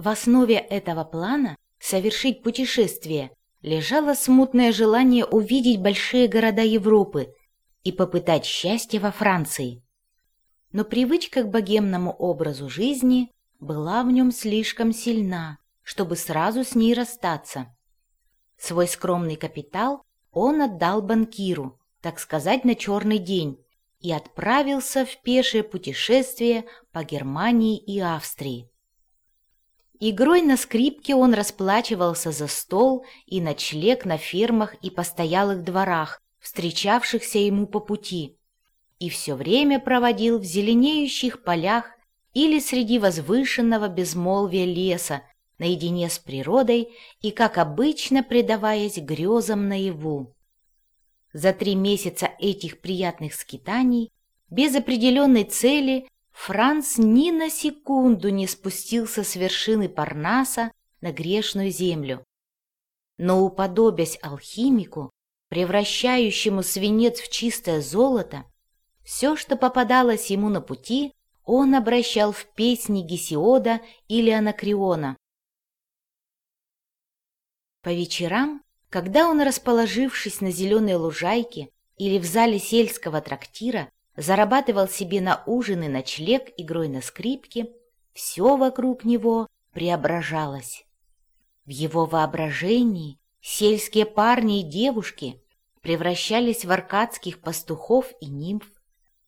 В основе этого плана совершить путешествие лежало смутное желание увидеть большие города Европы и попытать счастье во Франции. Но привычка к богемному образу жизни была в нем слишком сильна, чтобы сразу с ней расстаться. Свой скромный капитал он отдал банкиру, так сказать, на черный день, и отправился в пешее путешествие по Германии и Австрии. Игрой на скрипке он расплачивался за стол и ночлег на фермах и постоялых дворах, встречавшихся ему по пути, и все время проводил в зеленеющих полях или среди возвышенного безмолвия леса, наедине с природой и, как обычно, предаваясь грезам наяву. За три месяца этих приятных скитаний, без определенной цели, Франц ни на секунду не спустился с вершины Парнаса на грешную землю. Но, уподобясь алхимику, превращающему свинец в чистое золото, все, что попадалось ему на пути, он обращал в песни Гесиода или Анакриона. По вечерам когда он, расположившись на зеленой лужайке или в зале сельского трактира, зарабатывал себе на ужин и ночлег игрой на скрипке, все вокруг него преображалось. В его воображении сельские парни и девушки превращались в аркадских пастухов и нимф,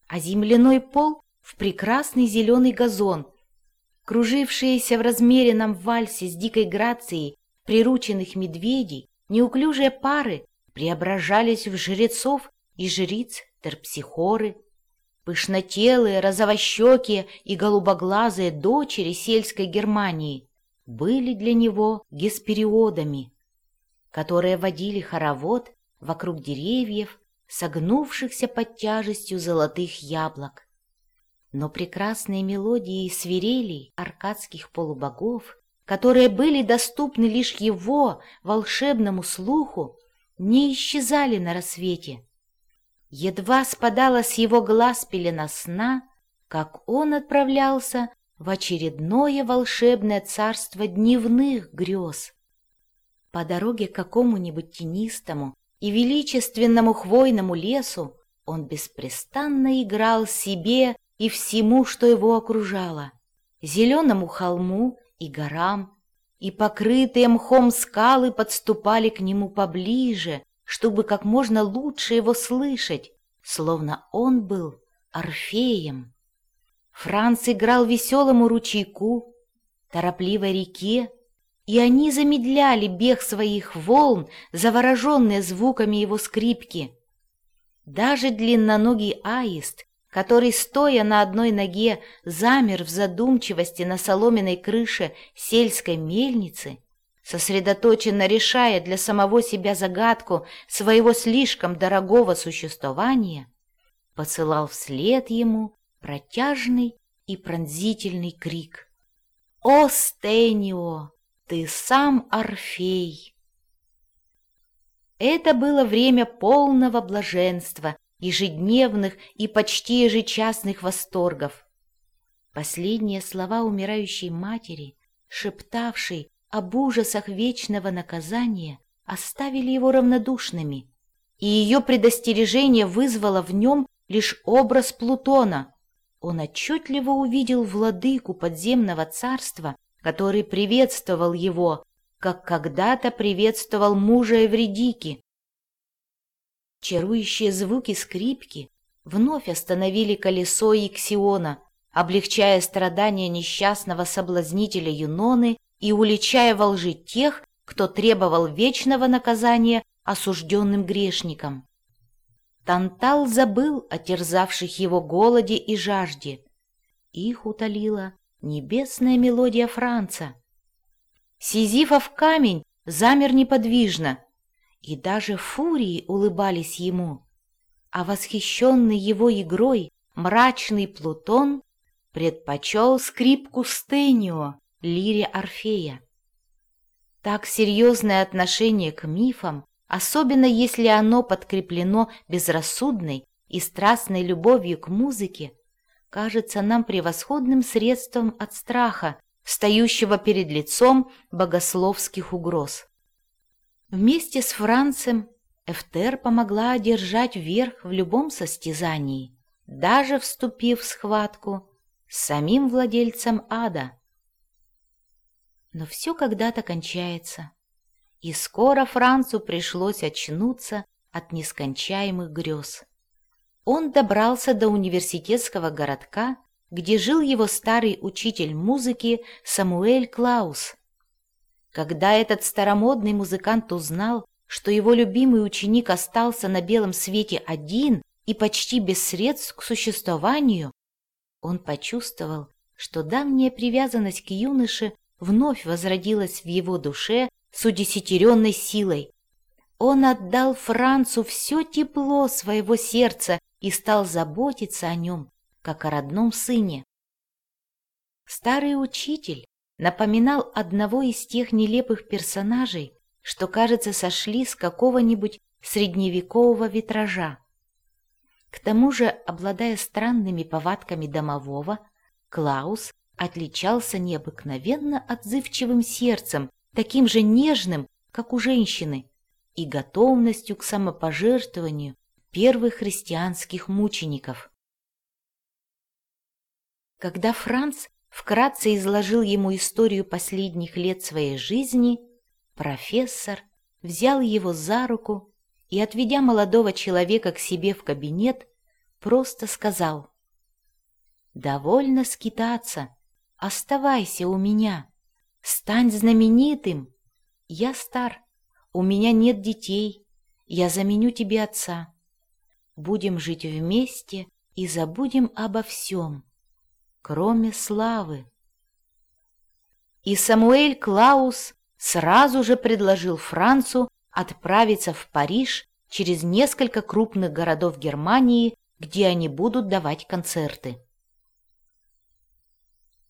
а земляной пол — в прекрасный зеленый газон. Кружившиеся в размеренном вальсе с дикой грацией прирученных медведей неуклюжие пары преображались в жрецов и жриц терпсихоры, пышнотелые, розовощекие и голубоглазые дочери сельской Германии были для него геспериодами, которые водили хоровод вокруг деревьев, согнувшихся под тяжестью золотых яблок. Но прекрасные мелодии и свирели аркадских полубогов которые были доступны лишь его волшебному слуху, не исчезали на рассвете. Едва спадала с его глаз пелена сна, как он отправлялся в очередное волшебное царство дневных грез. По дороге к какому-нибудь тенистому и величественному хвойному лесу он беспрестанно играл себе и всему, что его окружало, зеленому холму и горам, и покрытые мхом скалы подступали к нему поближе, чтобы как можно лучше его слышать, словно он был Орфеем. Франц играл веселому ручейку, торопливой реке, и они замедляли бег своих волн, завороженные звуками его скрипки. Даже длинноногий аист который, стоя на одной ноге, замер в задумчивости на соломенной крыше сельской мельницы, сосредоточенно решая для самого себя загадку своего слишком дорогого существования, посылал вслед ему протяжный и пронзительный крик. «О, Стенио, ты сам Орфей!» Это было время полного блаженства ежедневных и почти ежечасных восторгов. Последние слова умирающей матери, шептавшей об ужасах вечного наказания, оставили его равнодушными, и ее предостережение вызвало в нем лишь образ Плутона. Он отчетливо увидел владыку подземного царства, который приветствовал его, как когда-то приветствовал мужа Эвредики, Чарующие звуки скрипки вновь остановили колесо Иксиона, облегчая страдания несчастного соблазнителя Юноны и уличая во лжи тех, кто требовал вечного наказания осужденным грешникам. Тантал забыл о терзавших его голоде и жажде. Их утолила небесная мелодия Франца. Сизифов камень замер неподвижно, и даже фурии улыбались ему, а восхищенный его игрой мрачный Плутон предпочел скрипку Стенио, лире Орфея. Так серьезное отношение к мифам, особенно если оно подкреплено безрассудной и страстной любовью к музыке, кажется нам превосходным средством от страха, встающего перед лицом богословских угроз. Вместе с Францем Эфтер помогла одержать верх в любом состязании, даже вступив в схватку с самим владельцем ада. Но все когда-то кончается, и скоро Францу пришлось очнуться от нескончаемых грез. Он добрался до университетского городка, где жил его старый учитель музыки Самуэль Клаус. Когда этот старомодный музыкант узнал, что его любимый ученик остался на белом свете один и почти без средств к существованию, он почувствовал, что давняя привязанность к юноше вновь возродилась в его душе с удесятеренной силой. Он отдал Францу все тепло своего сердца и стал заботиться о нем, как о родном сыне. Старый учитель напоминал одного из тех нелепых персонажей, что, кажется, сошли с какого-нибудь средневекового витража. К тому же, обладая странными повадками домового, Клаус отличался необыкновенно отзывчивым сердцем, таким же нежным, как у женщины, и готовностью к самопожертвованию первых христианских мучеников. Когда Франц вкратце изложил ему историю последних лет своей жизни, профессор взял его за руку и, отведя молодого человека к себе в кабинет, просто сказал «Довольно скитаться, оставайся у меня, стань знаменитым. Я стар, у меня нет детей, я заменю тебе отца. Будем жить вместе и забудем обо всем» кроме славы. И Самуэль Клаус сразу же предложил Францу отправиться в Париж через несколько крупных городов Германии, где они будут давать концерты.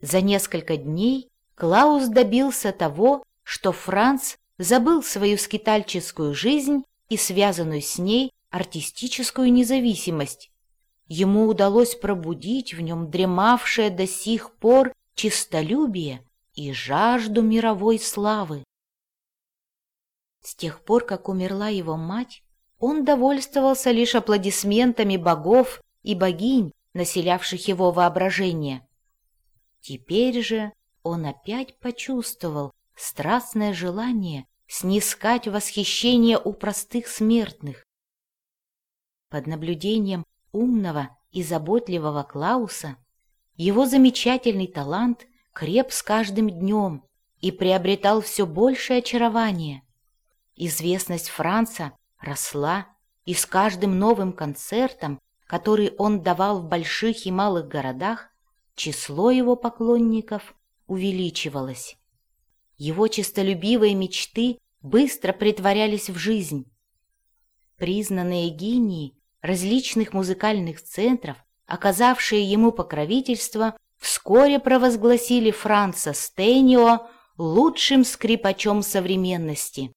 За несколько дней Клаус добился того, что Франц забыл свою скитальческую жизнь и связанную с ней артистическую независимость ему удалось пробудить в нем дремавшее до сих пор чистолюбие и жажду мировой славы. С тех пор, как умерла его мать, он довольствовался лишь аплодисментами богов и богинь, населявших его воображение. Теперь же он опять почувствовал страстное желание снискать восхищение у простых смертных. Под наблюдением умного и заботливого Клауса, его замечательный талант креп с каждым днем и приобретал все большее очарование. Известность Франца росла, и с каждым новым концертом, который он давал в больших и малых городах, число его поклонников увеличивалось. Его честолюбивые мечты быстро притворялись в жизнь. Признанные гении различных музыкальных центров, оказавшие ему покровительство, вскоре провозгласили Франца Стейнио лучшим скрипачом современности.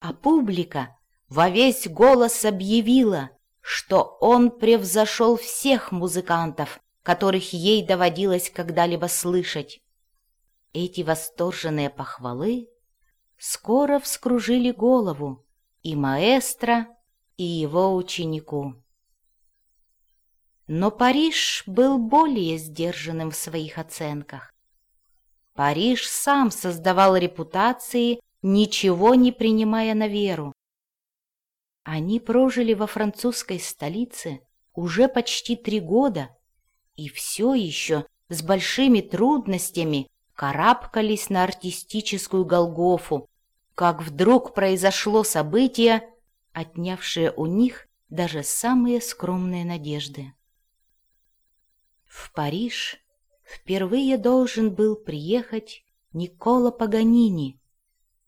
А публика во весь голос объявила, что он превзошел всех музыкантов, которых ей доводилось когда-либо слышать. Эти восторженные похвалы скоро вскружили голову и маэстро, и его ученику. Но Париж был более сдержанным в своих оценках. Париж сам создавал репутации, ничего не принимая на веру. Они прожили во французской столице уже почти три года и все еще с большими трудностями карабкались на артистическую Голгофу, как вдруг произошло событие, отнявшее у них даже самые скромные надежды. В Париж впервые должен был приехать Никола Паганини,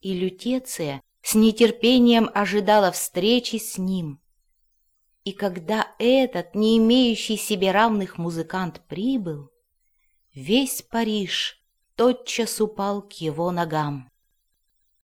и Лютеция с нетерпением ожидала встречи с ним. И когда этот, не имеющий себе равных музыкант, прибыл, весь Париж тотчас упал к его ногам.